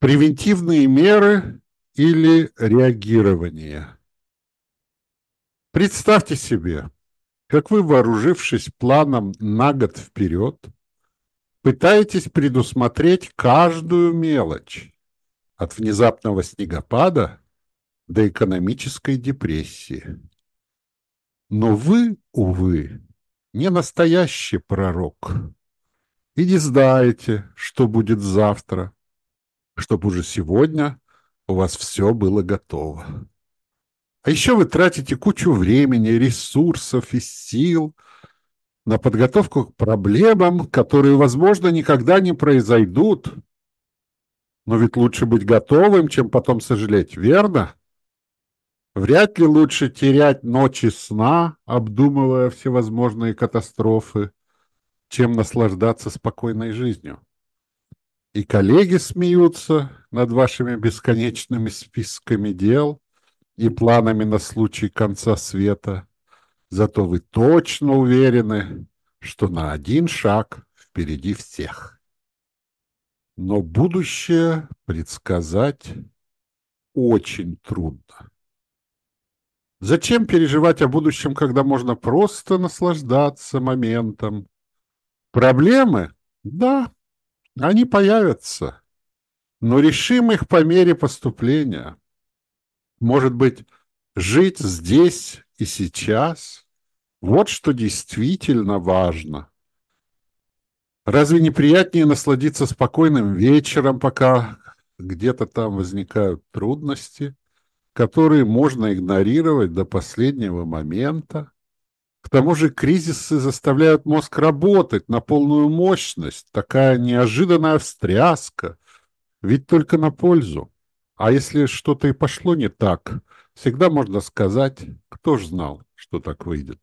Превентивные меры или реагирование. Представьте себе, как вы, вооружившись планом на год вперед, пытаетесь предусмотреть каждую мелочь, от внезапного снегопада до экономической депрессии. Но вы, увы, не настоящий пророк и не знаете, что будет завтра, чтобы уже сегодня у вас все было готово. А еще вы тратите кучу времени, ресурсов и сил на подготовку к проблемам, которые, возможно, никогда не произойдут. Но ведь лучше быть готовым, чем потом сожалеть, верно? Вряд ли лучше терять ночи сна, обдумывая всевозможные катастрофы, чем наслаждаться спокойной жизнью. И коллеги смеются над вашими бесконечными списками дел и планами на случай конца света. Зато вы точно уверены, что на один шаг впереди всех. Но будущее предсказать очень трудно. Зачем переживать о будущем, когда можно просто наслаждаться моментом? Проблемы? Да, они появятся, но решим их по мере поступления. Может быть, жить здесь и сейчас – вот что действительно важно. Разве не приятнее насладиться спокойным вечером, пока где-то там возникают трудности, которые можно игнорировать до последнего момента? К тому же кризисы заставляют мозг работать на полную мощность. Такая неожиданная встряска. Ведь только на пользу. А если что-то и пошло не так, всегда можно сказать, кто ж знал, что так выйдет.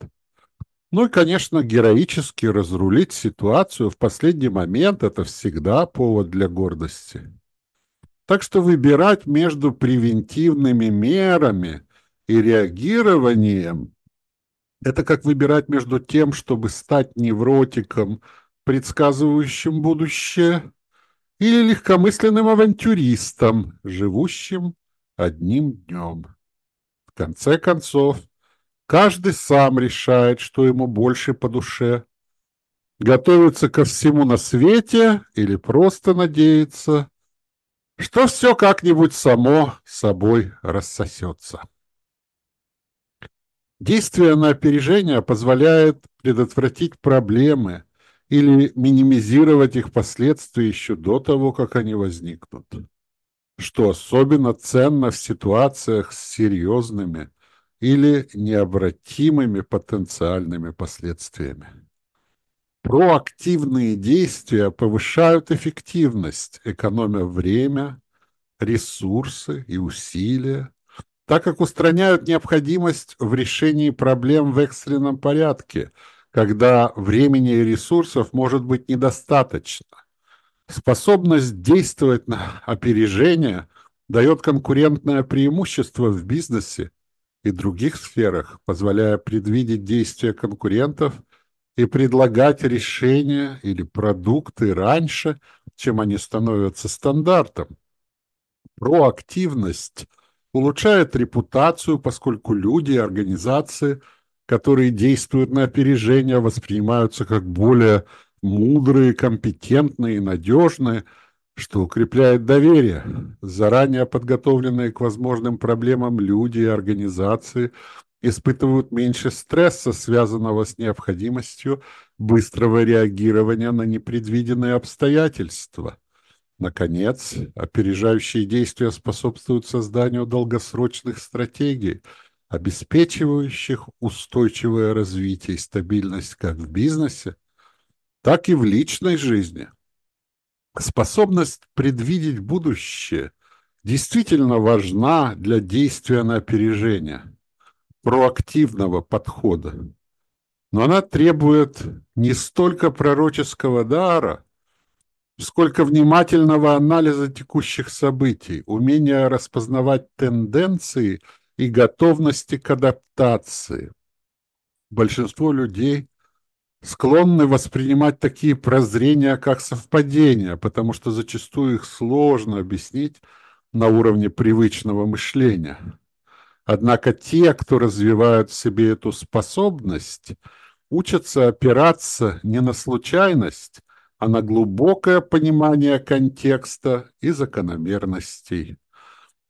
Ну и, конечно, героически разрулить ситуацию в последний момент – это всегда повод для гордости. Так что выбирать между превентивными мерами и реагированием это как выбирать между тем, чтобы стать невротиком, предсказывающим будущее, или легкомысленным авантюристом, живущим одним днем. В конце концов, каждый сам решает, что ему больше по душе. Готовится ко всему на свете или просто надеется, что все как-нибудь само собой рассосется. Действие на опережение позволяет предотвратить проблемы или минимизировать их последствия еще до того, как они возникнут, что особенно ценно в ситуациях с серьезными или необратимыми потенциальными последствиями. Проактивные действия повышают эффективность, экономя время, ресурсы и усилия, так как устраняют необходимость в решении проблем в экстренном порядке, когда времени и ресурсов может быть недостаточно. Способность действовать на опережение дает конкурентное преимущество в бизнесе и других сферах, позволяя предвидеть действия конкурентов и предлагать решения или продукты раньше, чем они становятся стандартом. Проактивность улучшает репутацию, поскольку люди и организации, которые действуют на опережение, воспринимаются как более мудрые, компетентные и надежные, что укрепляет доверие. Заранее подготовленные к возможным проблемам люди и организации испытывают меньше стресса, связанного с необходимостью быстрого реагирования на непредвиденные обстоятельства. Наконец, опережающие действия способствуют созданию долгосрочных стратегий, обеспечивающих устойчивое развитие и стабильность как в бизнесе, так и в личной жизни. Способность предвидеть будущее действительно важна для действия на опережение, проактивного подхода. Но она требует не столько пророческого дара – сколько внимательного анализа текущих событий, умения распознавать тенденции и готовности к адаптации. Большинство людей склонны воспринимать такие прозрения как совпадения, потому что зачастую их сложно объяснить на уровне привычного мышления. Однако те, кто развивают в себе эту способность, учатся опираться не на случайность, а на глубокое понимание контекста и закономерностей.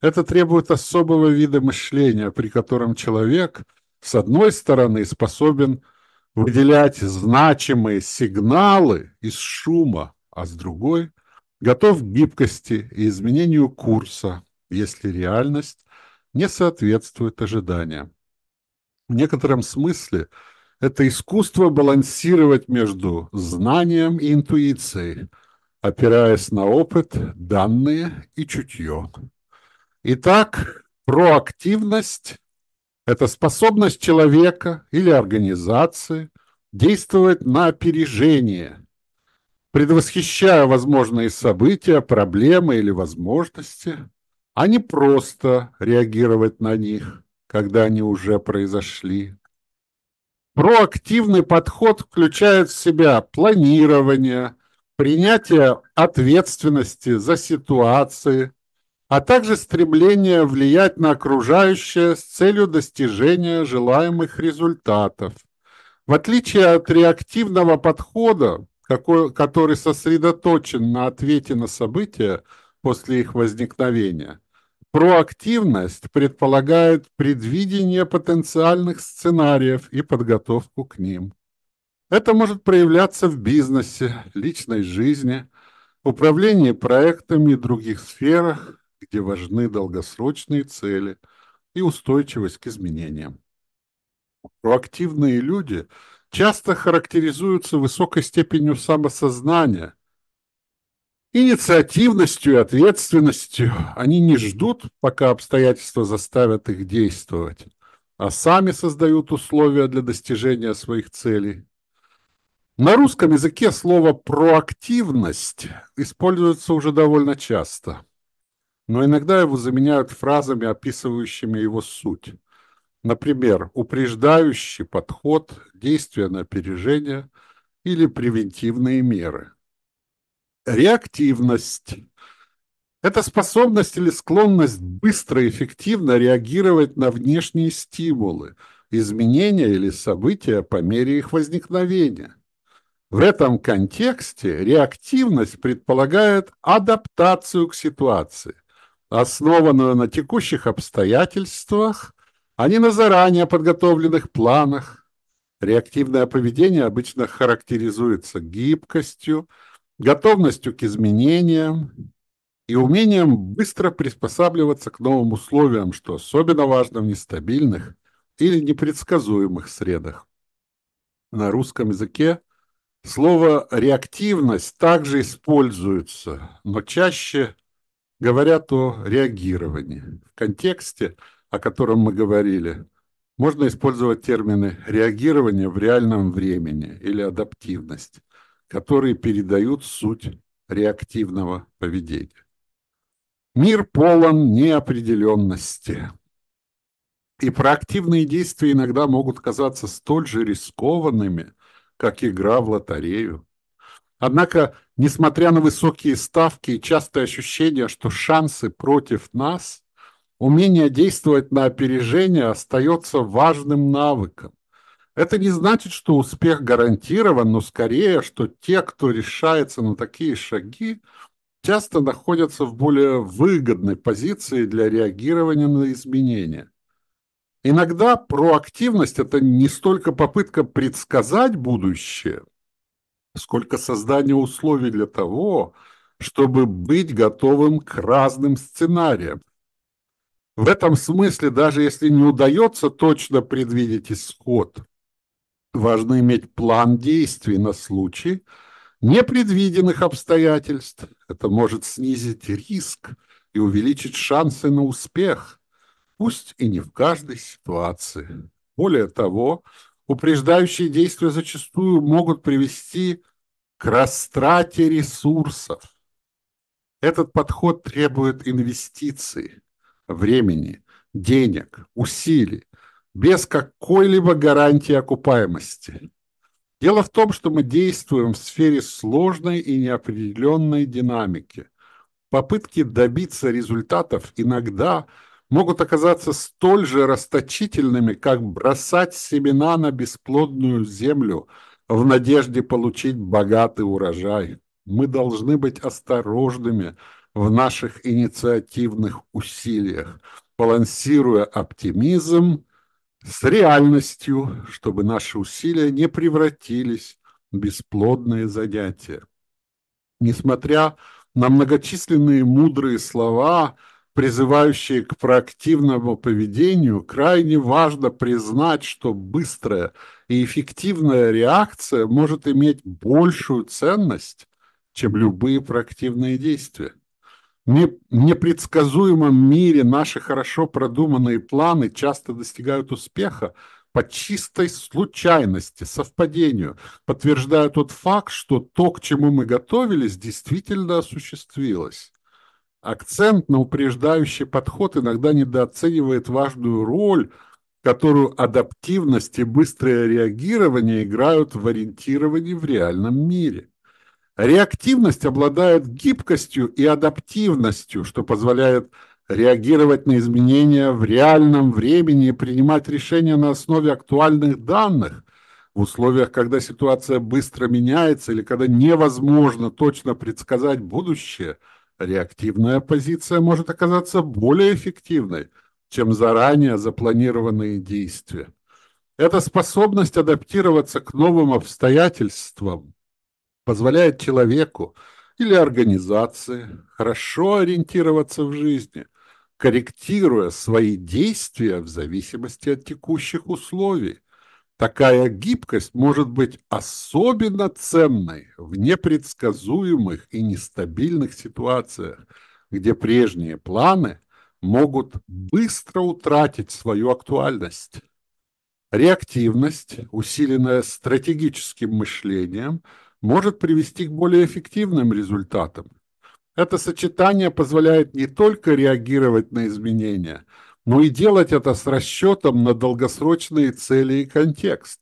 Это требует особого вида мышления, при котором человек, с одной стороны, способен выделять значимые сигналы из шума, а с другой – готов к гибкости и изменению курса, если реальность не соответствует ожиданиям. В некотором смысле это искусство балансировать между знанием и интуицией, опираясь на опыт, данные и чутье. Итак, проактивность – это способность человека или организации действовать на опережение, предвосхищая возможные события, проблемы или возможности, а не просто реагировать на них, когда они уже произошли. Проактивный подход включает в себя планирование, принятие ответственности за ситуации, а также стремление влиять на окружающее с целью достижения желаемых результатов. В отличие от реактивного подхода, который сосредоточен на ответе на события после их возникновения, проактивность предполагает предвидение потенциальных сценариев и подготовку к ним. Это может проявляться в бизнесе, личной жизни, управлении проектами и других сферах, где важны долгосрочные цели и устойчивость к изменениям. Проактивные люди часто характеризуются высокой степенью самосознания, инициативностью и ответственностью. Они не ждут, пока обстоятельства заставят их действовать, а сами создают условия для достижения своих целей. На русском языке слово «проактивность» используется уже довольно часто – но иногда его заменяют фразами, описывающими его суть. Например, упреждающий подход, действия на опережение или превентивные меры. Реактивность – это способность или склонность быстро и эффективно реагировать на внешние стимулы, изменения или события по мере их возникновения. В этом контексте реактивность предполагает адаптацию к ситуации, основанную на текущих обстоятельствах, а не на заранее подготовленных планах. Реактивное поведение обычно характеризуется гибкостью, готовностью к изменениям и умением быстро приспосабливаться к новым условиям, что особенно важно в нестабильных или непредсказуемых средах. На русском языке слово «реактивность» также используется, но чаще – говорят о реагировании. В контексте, о котором мы говорили, можно использовать термины реагирование в реальном времени или адаптивность, которые передают суть реактивного поведения. Мир полон неопределенности. И проактивные действия иногда могут казаться столь же рискованными, как игра в лотерею. Однако, несмотря на высокие ставки и частое ощущение, что шансы против нас, умение действовать на опережение остается важным навыком. Это не значит, что успех гарантирован, но скорее, что те, кто решается на такие шаги, часто находятся в более выгодной позиции для реагирования на изменения. Иногда проактивность – это не столько попытка предсказать будущее – сколько создания условий для того, чтобы быть готовым к разным сценариям. В этом смысле, даже если не удается точно предвидеть исход, важно иметь план действий на случай непредвиденных обстоятельств. Это может снизить риск и увеличить шансы на успех, пусть и не в каждой ситуации. Более того, упреждающие действия зачастую могут привести к растрате ресурсов. Этот подход требует инвестиций, времени, денег, усилий, без какой-либо гарантии окупаемости. Дело в том, что мы действуем в сфере сложной и неопределенной динамики. Попытки добиться результатов иногда могут оказаться столь же расточительными, как бросать семена на бесплодную землю в надежде получить богатый урожай. Мы должны быть осторожными в наших инициативных усилиях, балансируя оптимизм с реальностью, чтобы наши усилия не превратились в бесплодные занятия. Несмотря на многочисленные мудрые слова, призывающие к проактивному поведению, крайне важно признать, что быстрая и эффективная реакция может иметь большую ценность, чем любые проактивные действия. Непредсказуемом мире наши хорошо продуманные планы часто достигают успеха по чистой случайности, совпадению, подтверждая тот факт, что то, к чему мы готовились, действительно осуществилось. Акцент на упреждающий подход иногда недооценивает важную роль, которую адаптивность и быстрое реагирование играют в ориентировании в реальном мире. Реактивность обладает гибкостью и адаптивностью, что позволяет реагировать на изменения в реальном времени и принимать решения на основе актуальных данных в условиях, когда ситуация быстро меняется или когда невозможно точно предсказать будущее, реактивная позиция может оказаться более эффективной, чем заранее запланированные действия. Эта способность адаптироваться к новым обстоятельствам позволяет человеку или организации хорошо ориентироваться в жизни, корректируя свои действия в зависимости от текущих условий. Такая гибкость может быть особенно ценной в непредсказуемых и нестабильных ситуациях, где прежние планы могут быстро утратить свою актуальность. Реактивность, усиленная стратегическим мышлением – может привести к более эффективным результатам. Это сочетание позволяет не только реагировать на изменения, но и делать это с расчетом на долгосрочные цели и контекст.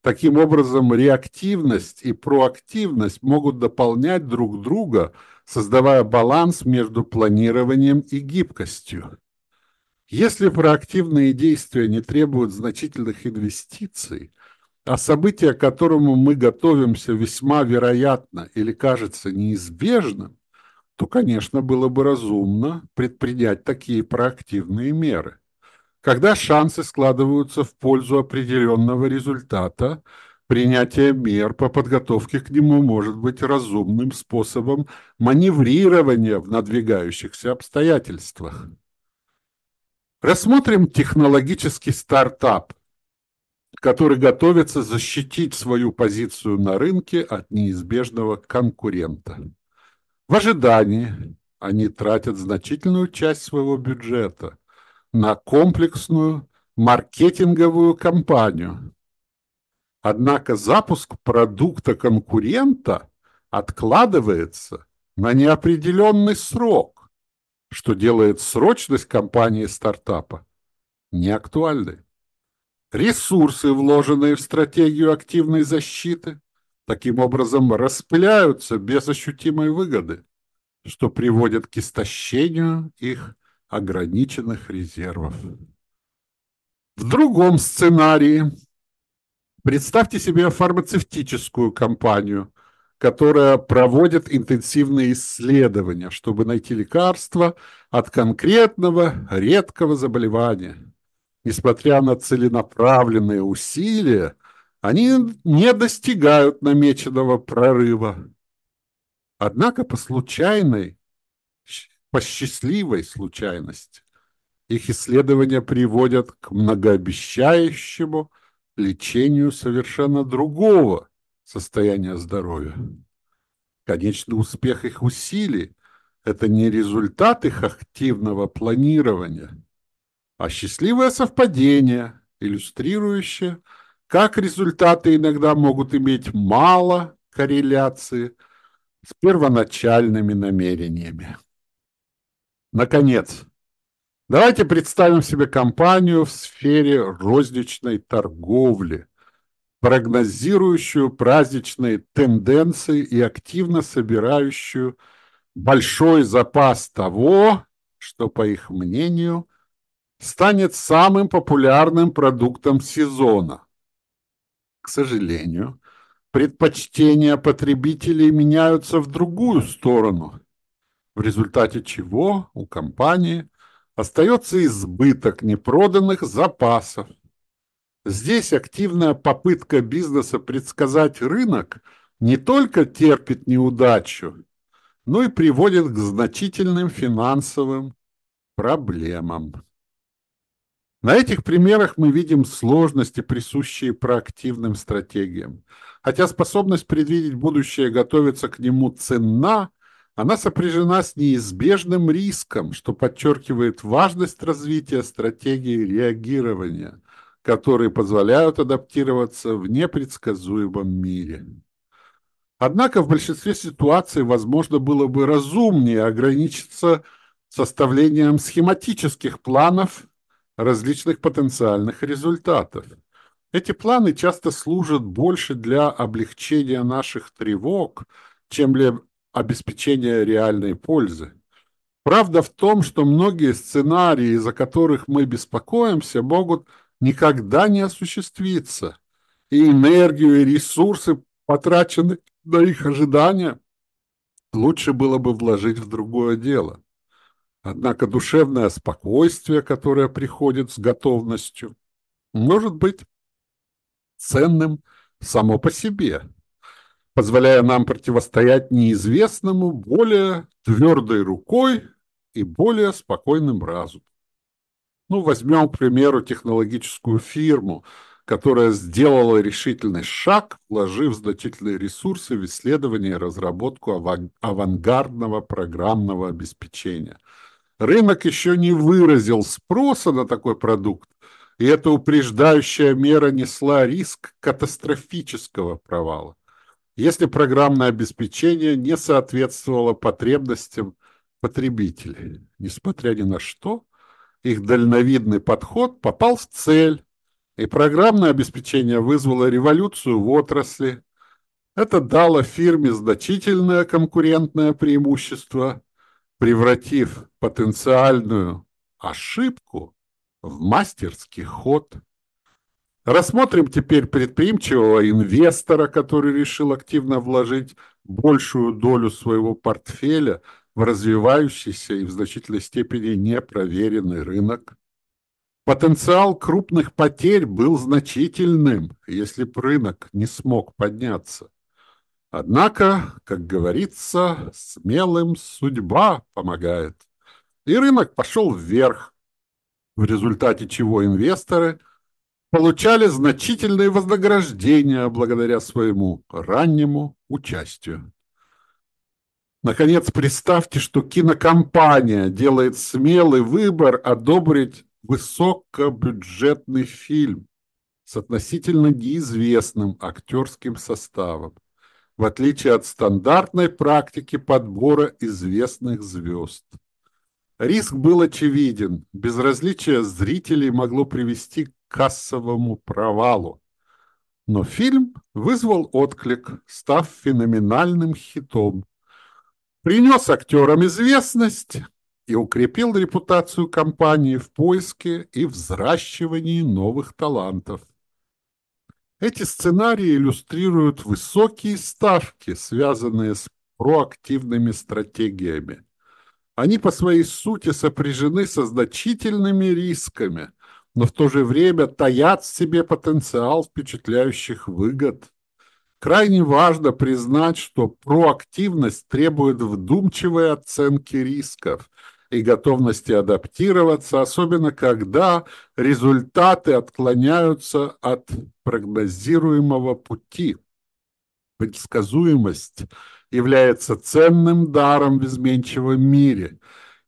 Таким образом, реактивность и проактивность могут дополнять друг друга, создавая баланс между планированием и гибкостью. Если проактивные действия не требуют значительных инвестиций, а событие, к которому мы готовимся, весьма вероятно или кажется неизбежным, то, конечно, было бы разумно предпринять такие проактивные меры. Когда шансы складываются в пользу определенного результата, принятие мер по подготовке к нему может быть разумным способом маневрирования в надвигающихся обстоятельствах. Рассмотрим технологический стартап, который готовится защитить свою позицию на рынке от неизбежного конкурента. В ожидании они тратят значительную часть своего бюджета на комплексную маркетинговую кампанию. Однако запуск продукта конкурента откладывается на неопределенный срок, что делает срочность кампании стартапа неактуальной. Ресурсы, вложенные в стратегию активной защиты, таким образом распыляются без ощутимой выгоды, что приводит к истощению их ограниченных резервов. В другом сценарии представьте себе фармацевтическую компанию, которая проводит интенсивные исследования, чтобы найти лекарство от конкретного редкого заболевания – несмотря на целенаправленные усилия, они не достигают намеченного прорыва. Однако по случайной, по счастливой случайности их исследования приводят к многообещающему лечению совершенно другого состояния здоровья. Конечный успех их усилий – это не результат их активного планирования – а счастливое совпадение, иллюстрирующее, как результаты иногда могут иметь мало корреляции с первоначальными намерениями. Наконец, давайте представим себе компанию в сфере розничной торговли, прогнозирующую праздничные тенденции и активно собирающую большой запас того, что, по их мнению, станет самым популярным продуктом сезона. К сожалению, предпочтения потребителей меняются в другую сторону, в результате чего у компании остается избыток непроданных запасов. Здесь активная попытка бизнеса предсказать рынок не только терпит неудачу, но и приводит к значительным финансовым проблемам. На этих примерах мы видим сложности, присущие проактивным стратегиям. Хотя способность предвидеть будущее и готовиться к нему ценна, она сопряжена с неизбежным риском, что подчеркивает важность развития стратегии реагирования, которые позволяют адаптироваться в непредсказуемом мире. Однако в большинстве ситуаций возможно было бы разумнее ограничиться составлением схематических планов различных потенциальных результатов. Эти планы часто служат больше для облегчения наших тревог, чем для обеспечения реальной пользы. Правда в том, что многие сценарии, из-за которых мы беспокоимся, могут никогда не осуществиться, и энергию и ресурсы, потраченные на их ожидания, лучше было бы вложить в другое дело. Однако душевное спокойствие, которое приходит с готовностью, может быть ценным само по себе, позволяя нам противостоять неизвестному более твердой рукой и более спокойным разумом. Ну, возьмем, к примеру, технологическую фирму, которая сделала решительный шаг, вложив значительные ресурсы в исследование и разработку авангардного программного обеспечения – Рынок еще не выразил спроса на такой продукт, и эта упреждающая мера несла риск катастрофического провала, если программное обеспечение не соответствовало потребностям потребителей. Несмотря ни на что, их дальновидный подход попал в цель, и программное обеспечение вызвало революцию в отрасли. Это дало фирме значительное конкурентное преимущество – превратив потенциальную ошибку в мастерский ход. Рассмотрим теперь предприимчивого инвестора, который решил активно вложить большую долю своего портфеля в развивающийся и в значительной степени непроверенный рынок. Потенциал крупных потерь был значительным, если бы рынок не смог подняться. Однако, как говорится, смелым судьба помогает. И рынок пошел вверх, в результате чего инвесторы получали значительные вознаграждения благодаря своему раннему участию. Наконец, представьте, что кинокомпания делает смелый выбор одобрить высокобюджетный фильм с относительно неизвестным актерским составом в отличие от стандартной практики подбора известных звезд. Риск был очевиден. Безразличие зрителей могло привести к кассовому провалу. Но фильм вызвал отклик, став феноменальным хитом. Принес актерам известность и укрепил репутацию компании в поиске и взращивании новых талантов. Эти сценарии иллюстрируют высокие ставки, связанные с проактивными стратегиями. Они по своей сути сопряжены со значительными рисками, но в то же время таят в себе потенциал впечатляющих выгод. Крайне важно признать, что проактивность требует вдумчивой оценки рисков – и готовности адаптироваться, особенно когда результаты отклоняются от прогнозируемого пути. Предсказуемость является ценным даром в изменчивом мире.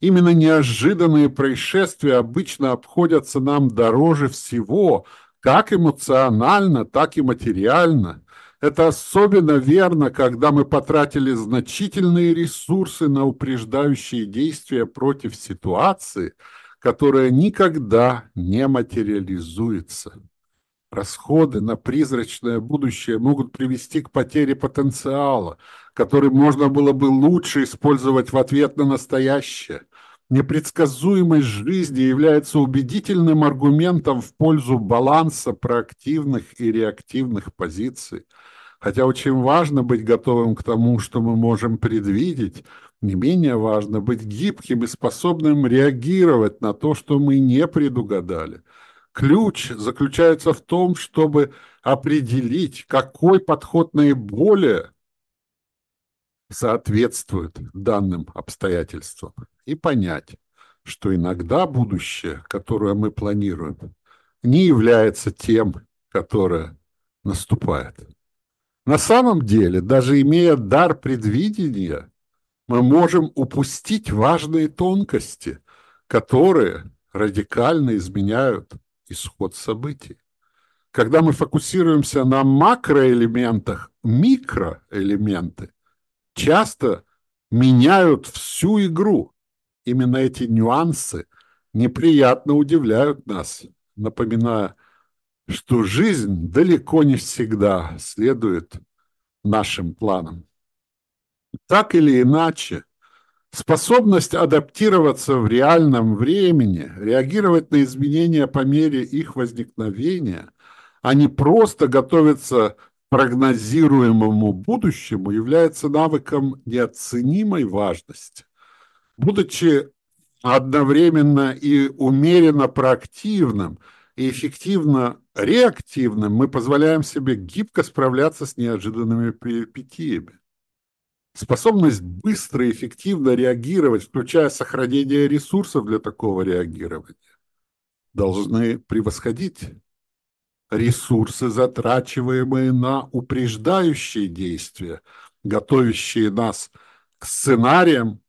Именно неожиданные происшествия обычно обходятся нам дороже всего, как эмоционально, так и материально – это особенно верно, когда мы потратили значительные ресурсы на упреждающие действия против ситуации, которая никогда не материализуется. Расходы на призрачное будущее могут привести к потере потенциала, который можно было бы лучше использовать в ответ на настоящее. Непредсказуемость жизни является убедительным аргументом в пользу баланса проактивных и реактивных позиций. Хотя очень важно быть готовым к тому, что мы можем предвидеть, не менее важно быть гибким и способным реагировать на то, что мы не предугадали – Ключ заключается в том, чтобы определить, какой подход наиболее соответствует данным обстоятельствам и понять, что иногда будущее, которое мы планируем, не является тем, которое наступает. На самом деле, даже имея дар предвидения, мы можем упустить важные тонкости, которые радикально изменяют исход событий. Когда мы фокусируемся на макроэлементах, микроэлементы часто меняют всю игру. Именно эти нюансы неприятно удивляют нас, напоминая, что жизнь далеко не всегда следует нашим планам. Так или иначе, Способность адаптироваться в реальном времени, реагировать на изменения по мере их возникновения, а не просто готовиться к прогнозируемому будущему, является навыком неоценимой важности. Будучи одновременно и умеренно проактивным, и эффективно реактивным, мы позволяем себе гибко справляться с неожиданными перипетиями. Способность быстро и эффективно реагировать, включая сохранение ресурсов для такого реагирования, должны превосходить ресурсы, затрачиваемые на упреждающие действия, готовящие нас к сценариям,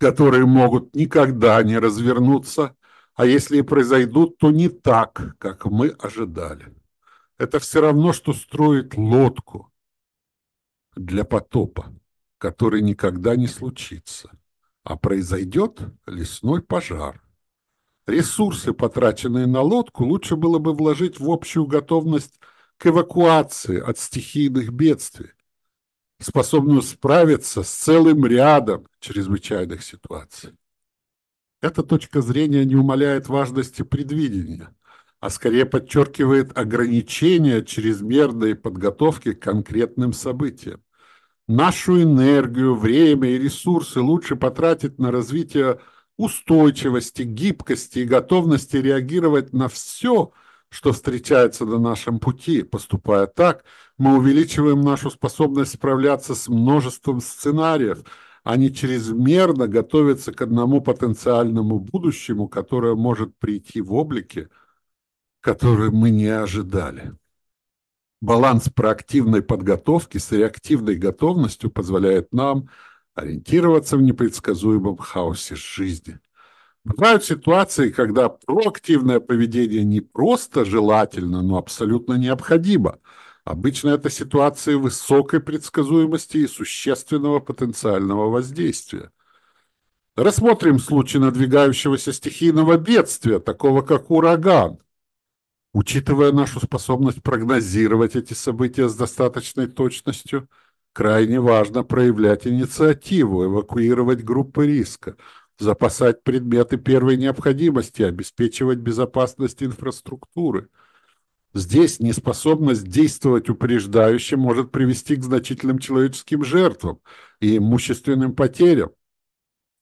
которые могут никогда не развернуться, а если и произойдут, то не так, как мы ожидали. Это все равно, что строить лодку для потопа который никогда не случится, а произойдет лесной пожар. Ресурсы, потраченные на лодку, лучше было бы вложить в общую готовность к эвакуации от стихийных бедствий, способную справиться с целым рядом чрезвычайных ситуаций. Эта точка зрения не умаляет важности предвидения, а скорее подчеркивает ограничения чрезмерной подготовки к конкретным событиям. Нашу энергию, время и ресурсы лучше потратить на развитие устойчивости, гибкости и готовности реагировать на все, что встречается на нашем пути. Поступая так, мы увеличиваем нашу способность справляться с множеством сценариев, а не чрезмерно готовиться к одному потенциальному будущему, которое может прийти в облике, который мы не ожидали. Баланс проактивной подготовки с реактивной готовностью позволяет нам ориентироваться в непредсказуемом хаосе жизни. Бывают ситуации, когда проактивное поведение не просто желательно, но абсолютно необходимо. Обычно это ситуации высокой предсказуемости и существенного потенциального воздействия. Рассмотрим случай надвигающегося стихийного бедствия, такого как ураган – Учитывая нашу способность прогнозировать эти события с достаточной точностью, крайне важно проявлять инициативу, эвакуировать группы риска, запасать предметы первой необходимости, обеспечивать безопасность инфраструктуры. Здесь неспособность действовать упреждающе может привести к значительным человеческим жертвам и имущественным потерям.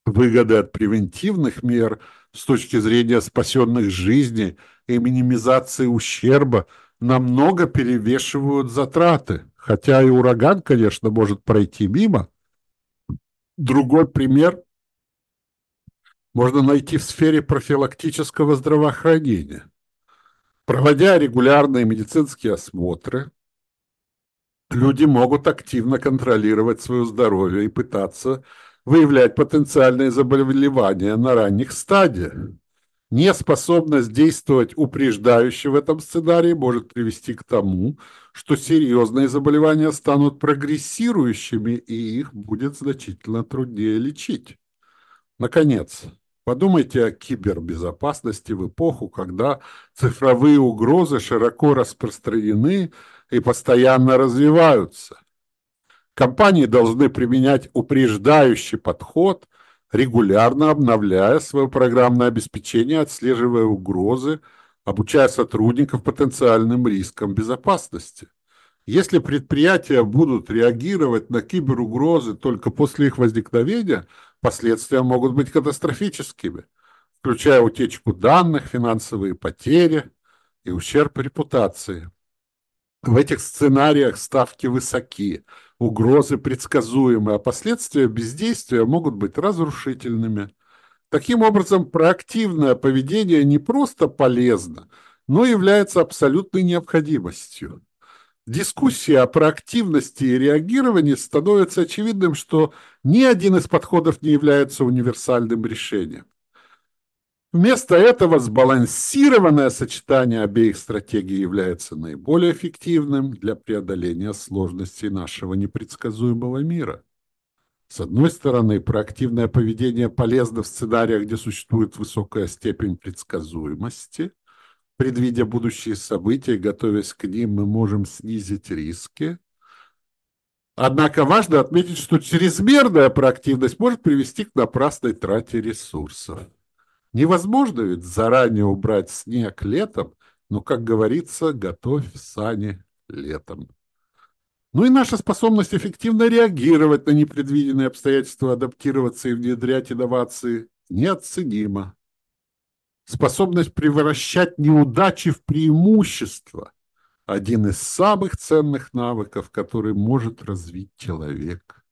Выгоды от превентивных мер с точки зрения спасенных жизней – и минимизации ущерба намного перевешивают затраты. Хотя и ураган, конечно, может пройти мимо. Другой пример можно найти в сфере профилактического здравоохранения. Проводя регулярные медицинские осмотры, люди могут активно контролировать свое здоровье и пытаться выявлять потенциальные заболевания на ранних стадиях. Неспособность действовать упреждающе в этом сценарии может привести к тому, что серьезные заболевания станут прогрессирующими, и их будет значительно труднее лечить. Наконец, Подумайте о кибербезопасности в эпоху, когда цифровые угрозы широко распространены и постоянно развиваются. Компании должны применять упреждающий подход, регулярно обновляя свое программное обеспечение, отслеживая угрозы, обучая сотрудников потенциальным рискам безопасности. Если предприятия будут реагировать на киберугрозы только после их возникновения, последствия могут быть катастрофическими, включая утечку данных, финансовые потери и ущерб репутации. В этих сценариях ставки высоки, угрозы предсказуемы, а последствия бездействия могут быть разрушительными. Таким образом, проактивное поведение не просто полезно, но является абсолютной необходимостью дискуссии о проактивности и реагировании становится очевидным, что ни один из подходов не является универсальным решением. Вместо этого сбалансированное сочетание обеих стратегий является наиболее эффективным для преодоления сложностей нашего непредсказуемого мира. С одной стороны, проактивное поведение полезно в сценариях, где существует высокая степень предсказуемости – Предвидя будущие события и готовясь к ним, мы можем снизить риски. Однако важно отметить, что чрезмерная проактивность может привести к напрасной трате ресурсов. Невозможно ведь заранее убрать снег летом, но, как говорится, готовь сани летом. Ну и наша способность эффективно реагировать на непредвиденные обстоятельства, адаптироваться и внедрять инновации неоценима способность превращать неудачи в преимущество – один из самых ценных навыков, который может развить человек.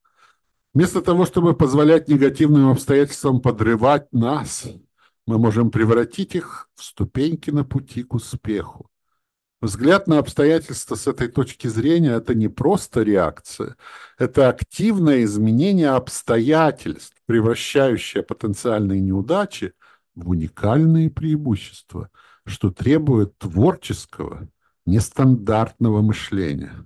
Вместо того, чтобы позволять негативным обстоятельствам подрывать нас, мы можем превратить их в ступеньки на пути к успеху. Взгляд на обстоятельства с этой точки зрения – это не просто реакция, это активное изменение обстоятельств, превращающее потенциальные неудачи в уникальные преимущества, что требует творческого, нестандартного мышления.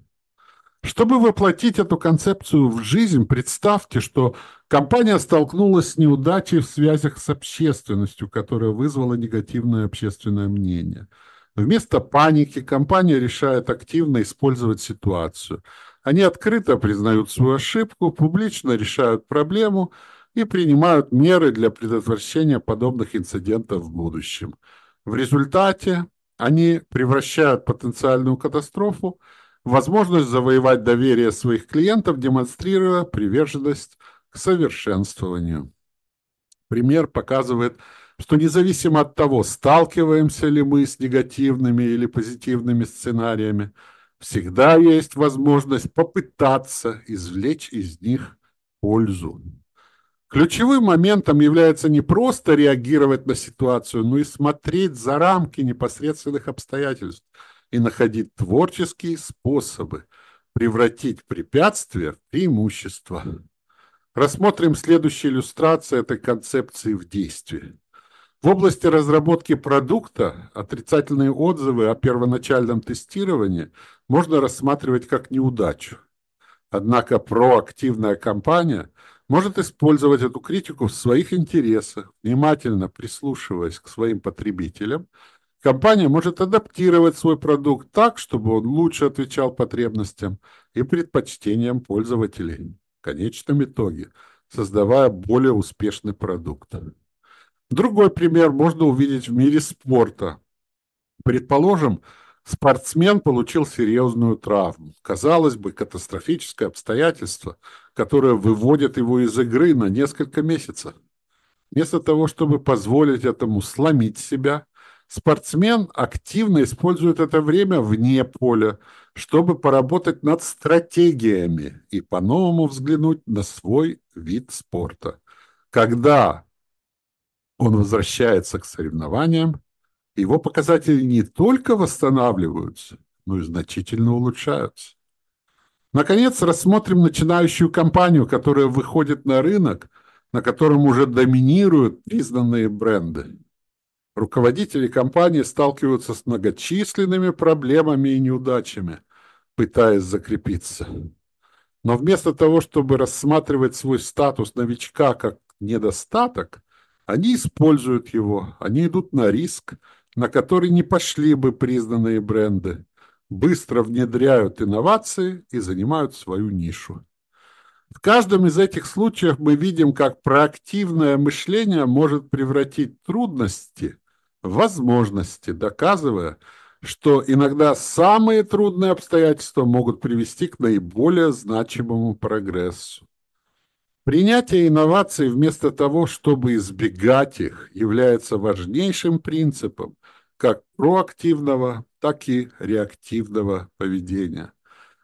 Чтобы воплотить эту концепцию в жизнь, представьте, что компания столкнулась с неудачей в связях с общественностью, которая вызвала негативное общественное мнение. Вместо паники компания решает активно использовать ситуацию. Они открыто признают свою ошибку, публично решают проблему – и принимают меры для предотвращения подобных инцидентов в будущем. В результате они превращают потенциальную катастрофу в возможность завоевать доверие своих клиентов, демонстрируя приверженность к совершенствованию. Пример показывает, что независимо от того, сталкиваемся ли мы с негативными или позитивными сценариями, всегда есть возможность попытаться извлечь из них пользу. Ключевым моментом является не просто реагировать на ситуацию, но и смотреть за рамки непосредственных обстоятельств и находить творческие способы превратить препятствия в преимущество. Рассмотрим следующие иллюстрации этой концепции в действии. В области разработки продукта отрицательные отзывы о первоначальном тестировании можно рассматривать как неудачу. Однако проактивная компания – может использовать эту критику в своих интересах, внимательно прислушиваясь к своим потребителям. Компания может адаптировать свой продукт так, чтобы он лучше отвечал потребностям и предпочтениям пользователей. В конечном итоге, создавая более успешный продукт. Другой пример можно увидеть в мире спорта. Предположим, Спортсмен получил серьезную травму. Казалось бы, катастрофическое обстоятельство, которое выводит его из игры на несколько месяцев. Вместо того, чтобы позволить этому сломить себя, спортсмен активно использует это время вне поля, чтобы поработать над стратегиями и по-новому взглянуть на свой вид спорта. Когда он возвращается к соревнованиям, его показатели не только восстанавливаются, но и значительно улучшаются. Наконец, рассмотрим начинающую компанию, которая выходит на рынок, на котором уже доминируют признанные бренды. Руководители компании сталкиваются с многочисленными проблемами и неудачами, пытаясь закрепиться. Но вместо того, чтобы рассматривать свой статус новичка как недостаток, Они используют его, они идут на риск, на который не пошли бы признанные бренды, быстро внедряют инновации и занимают свою нишу. В каждом из этих случаев мы видим, как проактивное мышление может превратить трудности возможности, доказывая, что иногда самые трудные обстоятельства могут привести к наиболее значимому прогрессу. Принятие инноваций вместо того, чтобы избегать их, является важнейшим принципом как проактивного, так и реактивного поведения.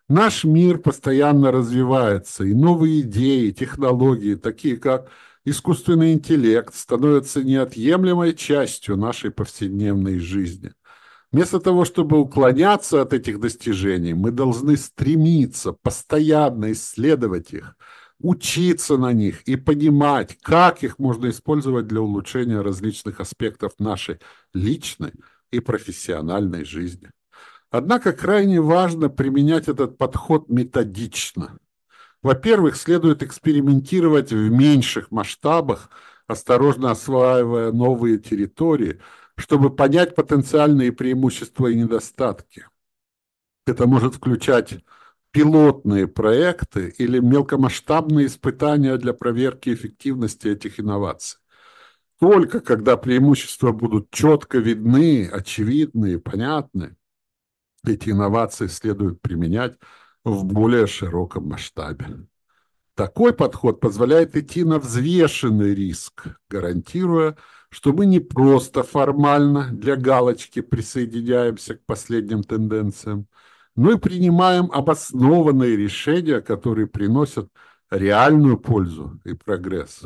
Наш мир постоянно развивается, и новые идеи, технологии, такие как искусственный интеллект, становятся неотъемлемой частью нашей повседневной жизни. Вместо того, чтобы уклоняться от этих достижений, мы должны стремиться постоянно исследовать их – учиться на них и понимать, как их можно использовать для улучшения различных аспектов нашей личной и профессиональной жизни. Однако крайне важно применять этот подход методично. Во-первых, следует экспериментировать в меньших масштабах, осторожно осваивая новые территории, чтобы понять потенциальные преимущества и недостатки. Это может включать пилотные проекты или мелкомасштабные испытания для проверки эффективности этих инноваций. Только когда преимущества будут четко видны, очевидны и понятны, эти инновации следует применять в более широком масштабе. Такой подход позволяет идти на взвешенный риск, гарантируя, что мы не просто формально для галочки присоединяемся к последним тенденциям, но и принимаем обоснованные решения, которые приносят реальную пользу и прогресс.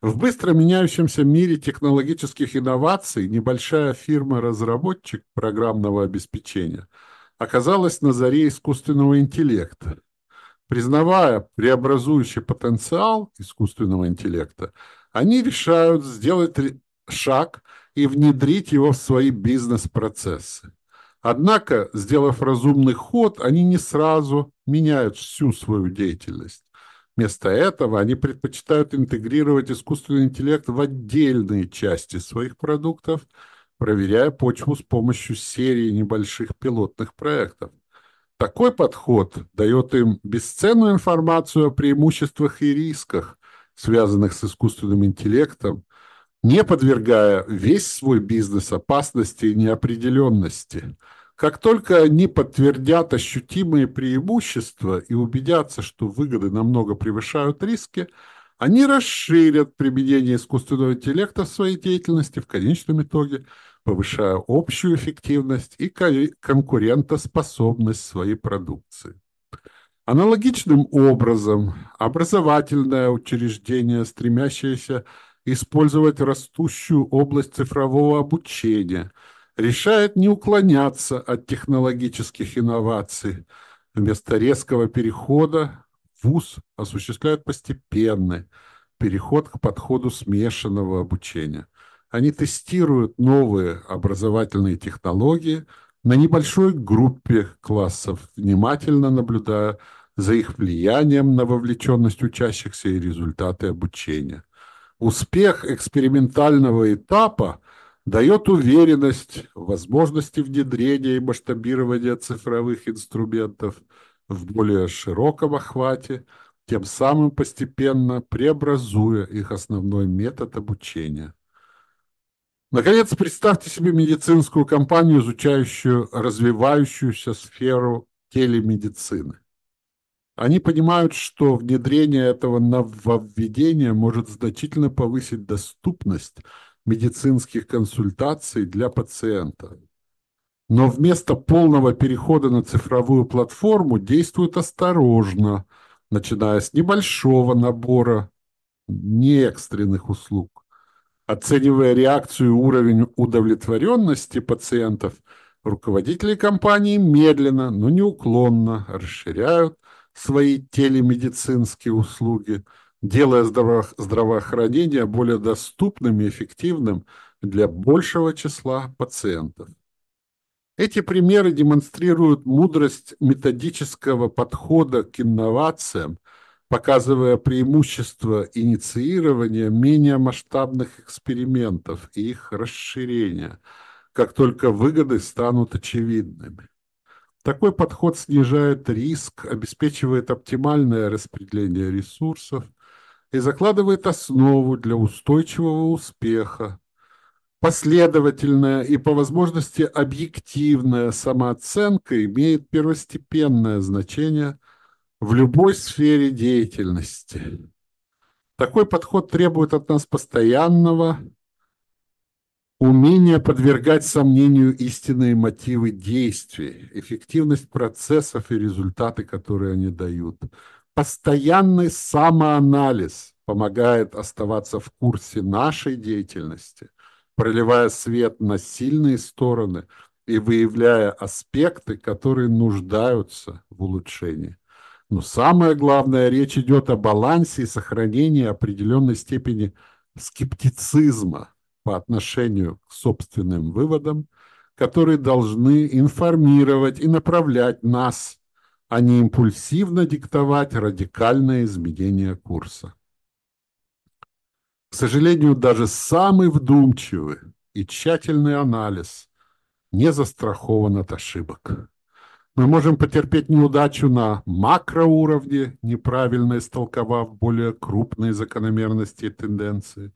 В быстро меняющемся мире технологических инноваций небольшая фирма-разработчик программного обеспечения оказалась на заре искусственного интеллекта. Признавая преобразующий потенциал искусственного интеллекта, они решают сделать шаг и внедрить его в свои бизнес-процессы. Однако, сделав разумный ход, они не сразу меняют всю свою деятельность. Вместо этого они предпочитают интегрировать искусственный интеллект в отдельные части своих продуктов, проверяя почву с помощью серии небольших пилотных проектов. Такой подход дает им бесценную информацию о преимуществах и рисках, связанных с искусственным интеллектом, не подвергая весь свой бизнес опасности и неопределенности. Как только они подтвердят ощутимые преимущества и убедятся, что выгоды намного превышают риски, они расширят применение искусственного интеллекта в своей деятельности в конечном итоге, повышая общую эффективность и конкурентоспособность своей продукции. Аналогичным образом образовательное учреждение, стремящееся использовать растущую область цифрового обучения, решает не уклоняться от технологических инноваций. Вместо резкого перехода ВУЗ осуществляет постепенный переход к подходу смешанного обучения. Они тестируют новые образовательные технологии на небольшой группе классов, внимательно наблюдая за их влиянием на вовлеченность учащихся и результаты обучения. Успех экспериментального этапа дает уверенность в возможности внедрения и масштабирования цифровых инструментов в более широком охвате, тем самым постепенно преобразуя их основной метод обучения. Наконец, представьте себе медицинскую компанию, изучающую развивающуюся сферу телемедицины. Они понимают, что внедрение этого нововведения может значительно повысить доступность медицинских консультаций для пациента. Но вместо полного перехода на цифровую платформу действуют осторожно, начиная с небольшого набора неэкстренных услуг. Оценивая реакцию и уровень удовлетворенности пациентов, руководители компании медленно, но неуклонно расширяют свои телемедицинские услуги, делая здраво здравоохранение более доступным и эффективным для большего числа пациентов. Эти примеры демонстрируют мудрость методического подхода к инновациям, показывая преимущество инициирования менее масштабных экспериментов и их расширения, как только выгоды станут очевидными. Такой подход снижает риск, обеспечивает оптимальное распределение ресурсов и закладывает основу для устойчивого успеха. Последовательная и по возможности объективная самооценка имеет первостепенное значение – в любой сфере деятельности. Такой подход требует от нас постоянного умения подвергать сомнению истинные мотивы действий, эффективность процессов и результаты, которые они дают. Постоянный самоанализ помогает оставаться в курсе нашей деятельности, проливая свет на сильные стороны и выявляя аспекты, которые нуждаются в улучшении. Но самое главное, речь идет о балансе и сохранении определенной степени скептицизма по отношению к собственным выводам, которые должны информировать и направлять нас, а не импульсивно диктовать радикальное изменение курса. К сожалению, даже самый вдумчивый и тщательный анализ не застрахован от ошибок. Мы можем потерпеть неудачу на макроуровне, неправильно истолковав более крупные закономерности и тенденции,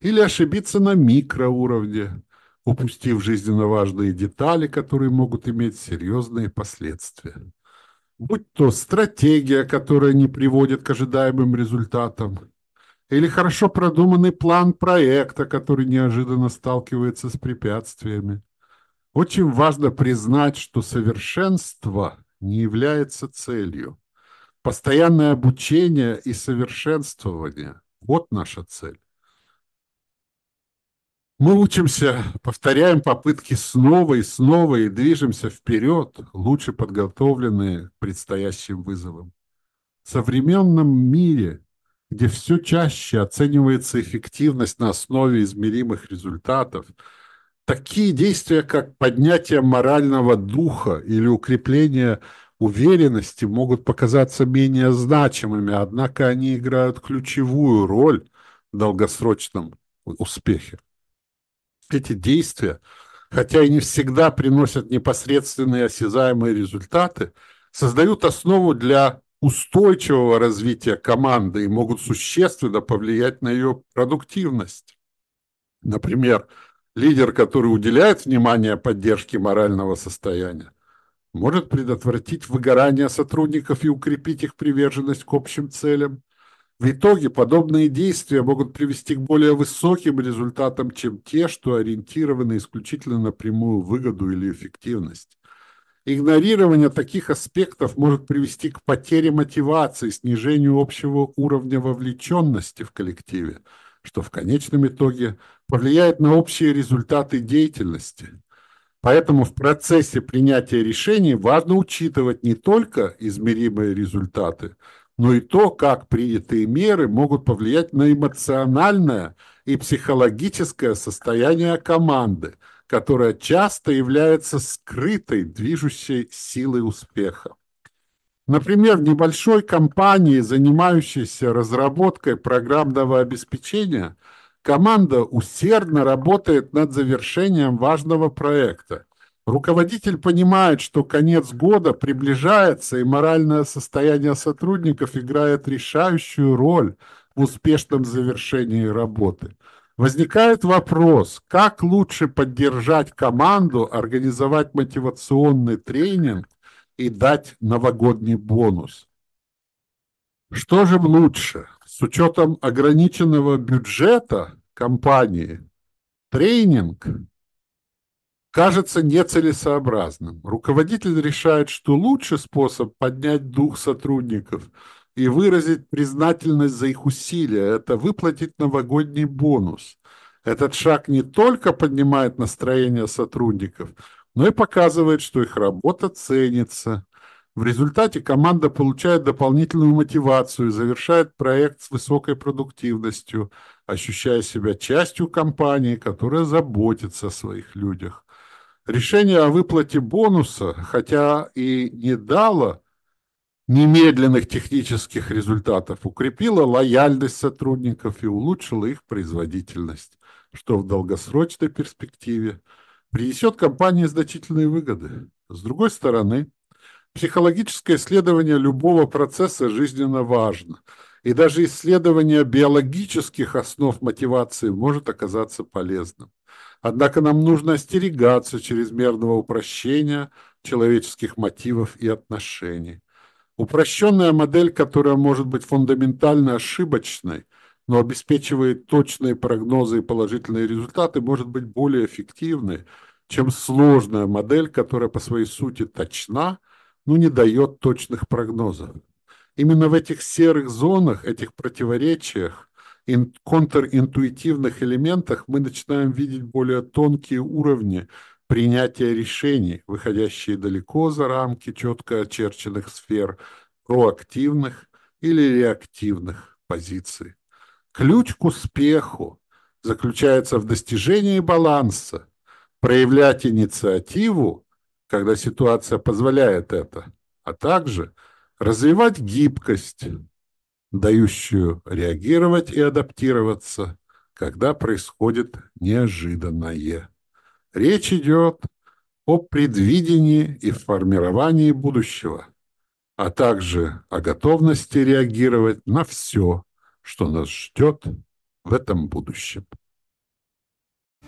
или ошибиться на микроуровне, упустив жизненно важные детали, которые могут иметь серьезные последствия. Будь то стратегия, которая не приводит к ожидаемым результатам, или хорошо продуманный план проекта, который неожиданно сталкивается с препятствиями, очень важно признать, что совершенство не является целью. Постоянное обучение и совершенствование – вот наша цель. Мы учимся, повторяем попытки снова и снова и движемся вперед, лучше подготовленные к предстоящим вызовам. В современном мире, где все чаще оценивается эффективность на основе измеримых результатов – такие действия, как поднятие морального духа или укрепление уверенности, могут показаться менее значимыми, однако они играют ключевую роль в долгосрочном успехе. Эти действия, хотя и не всегда приносят непосредственные осязаемые результаты, создают основу для устойчивого развития команды и могут существенно повлиять на ее продуктивность. Например, Лидер, который уделяет внимание поддержке морального состояния, может предотвратить выгорание сотрудников и укрепить их приверженность к общим целям. В итоге подобные действия могут привести к более высоким результатам, чем те, что ориентированы исключительно на прямую выгоду или эффективность. Игнорирование таких аспектов может привести к потере мотивации, снижению общего уровня вовлеченности в коллективе – что в конечном итоге повлияет на общие результаты деятельности. Поэтому в процессе принятия решений важно учитывать не только измеримые результаты, но и то, как принятые меры могут повлиять на эмоциональное и психологическое состояние команды, которая часто является скрытой движущей силой успеха. Например, небольшой компании, занимающейся разработкой программного обеспечения, команда усердно работает над завершением важного проекта. Руководитель понимает, что конец года приближается, и моральное состояние сотрудников играет решающую роль в успешном завершении работы. Возникает вопрос, как лучше поддержать команду, организовать мотивационный тренинг и дать новогодний бонус. Что же лучше? С учетом ограниченного бюджета компании тренинг кажется нецелесообразным. Руководитель решает, что лучший способ поднять дух сотрудников и выразить признательность за их усилия – это выплатить новогодний бонус. Этот шаг не только поднимает настроение сотрудников – но и показывает, что их работа ценится. В результате команда получает дополнительную мотивацию и завершает проект с высокой продуктивностью, ощущая себя частью компании, которая заботится о своих людях. Решение о выплате бонуса, хотя и не дало немедленных технических результатов, укрепила лояльность сотрудников и улучшила их производительность, что в долгосрочной перспективе принесет компании значительные выгоды. С другой стороны, психологическое исследование любого процесса жизненно важно, и даже исследование биологических основ мотивации может оказаться полезным. Однако нам нужно остерегаться чрезмерного упрощения человеческих мотивов и отношений. Упрощенная модель, которая может быть фундаментально ошибочной, но обеспечивает точные прогнозы и положительные результаты, может быть более эффективной, чем сложная модель, которая по своей сути точна, но не дает точных прогнозов. Именно в этих серых зонах, этих противоречиях, контринтуитивных элементах мы начинаем видеть более тонкие уровни принятия решений, выходящие далеко за рамки четко очерченных сфер проактивных или реактивных позиций. Ключ к успеху заключается в достижении баланса, проявлять инициативу, когда ситуация позволяет это, а также развивать гибкость, дающую реагировать и адаптироваться, когда происходит неожиданное. Речь идет о предвидении и формировании будущего, а также о готовности реагировать на все, что нас ждет в этом будущем.